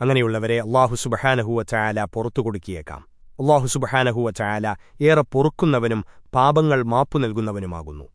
അങ്ങനെയുള്ളവരെ അള്ളാഹു സുബഹാനഹുവ ചായാല പുറത്തു കൊടുക്കിയേക്കാം. അള്ളാഹു സുബഹാനഹുവ ചായാല ഏറെ പൊറുക്കുന്നവനും പാപങ്ങൾ മാപ്പു നൽകുന്നവനുമാകുന്നു.